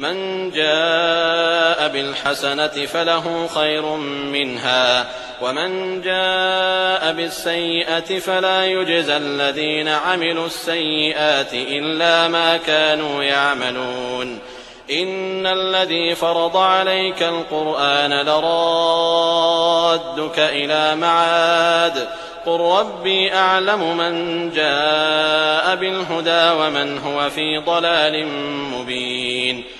من جاء بالحسنة فله خير منها ومن جاء بالسيئة فلا يجزى الذين عملوا السيئات إلا ما كانوا يعملون. إن الذي فرض عليك القرآن لرادك إلى معاد قل ربي أعلم من جاء بالهدى ومن هو في ضلال مبين.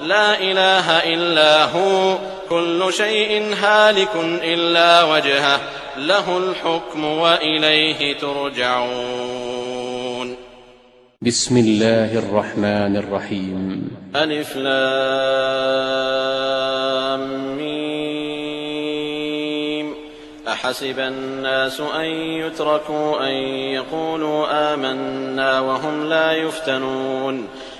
لا إله إلا هو. كل شيء هالك إلا وجهه. له الحكم وإليه ترجعون. بسم الله الرحمن الرحيم. ألف لام ميم. أحسب الناس أن يتركوا أن يقولوا آمنا وهم لا يفتنون.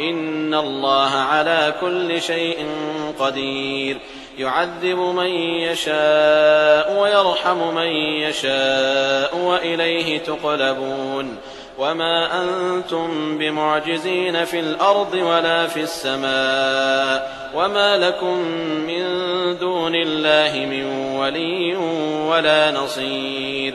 إن الله على كل شيء قدير. يعذب من يشاء ويرحم من يشاء وإليه تقلبون. وما أنتم بمعجزين في الأرض ولا في السماء. وما لكم من دون الله من ولي ولا نصير.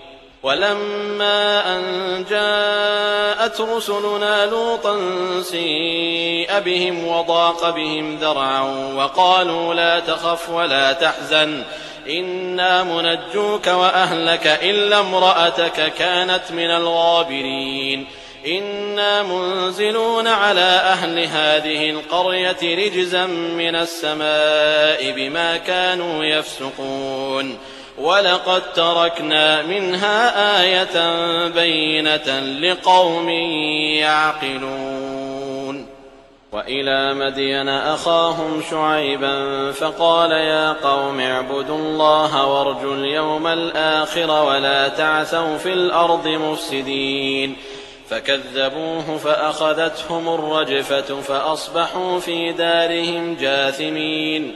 ولما أن جاءت رسلنا لوطا سيء بهم وضاق بهم ذرعا وقالوا لا تخف ولا تحزن إنا منجوك وأهلك إلا امرأتك كانت من الغابرين. إنا منزلون على أهل هذه القرية رجزا من السماء بما كانوا يفسقون. ولقد تركنا منها آية بينة لقوم يعقلون وإلى مدين أخاهم شعيبا فقال يا قوم اعبدوا الله وارجوا اليوم الآخر ولا تعثوا في الأرض مفسدين فكذبوه فأخذتهم الرجفة فأصبحوا في دارهم جاثمين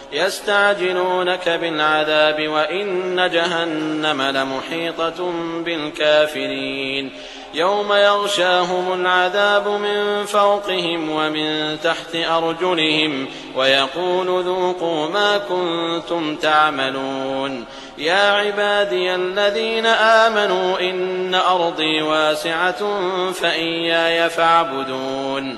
يستعجلونك بالعذاب وإن جهنم لمحيطة بالكافرين. يوم يغشاهم العذاب من فوقهم ومن تحت أرجلهم ويقول ذوقوا ما كنتم تعملون. يا عبادي الذين آمنوا إن أرضي واسعة فإياي فاعبدون.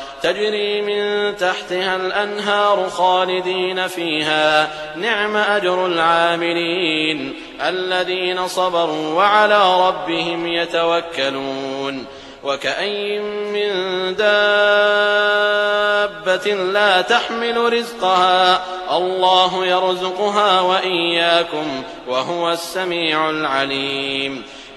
تجري من تحتها الأنهار خالدين فيها. نعم أجر العاملين الذين صبروا وعلى ربهم يتوكلون. وكأي من دابة لا تحمل رزقها. الله يرزقها وإياكم وهو السميع العليم.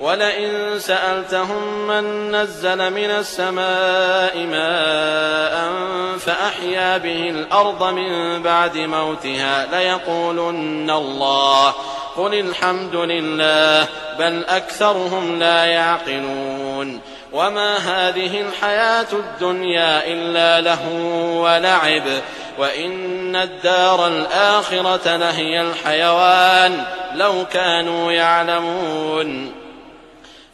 ولئن سألتهم من نزل من السماء ماء فأحيا به الأرض من بعد موتها ليقولن الله قل الحمد لله بل أكثرهم لا يعقلون وما هذه الحياة الدنيا إلا له ولعب وإن الدار الآخرة لهي الحيوان لو كانوا يعلمون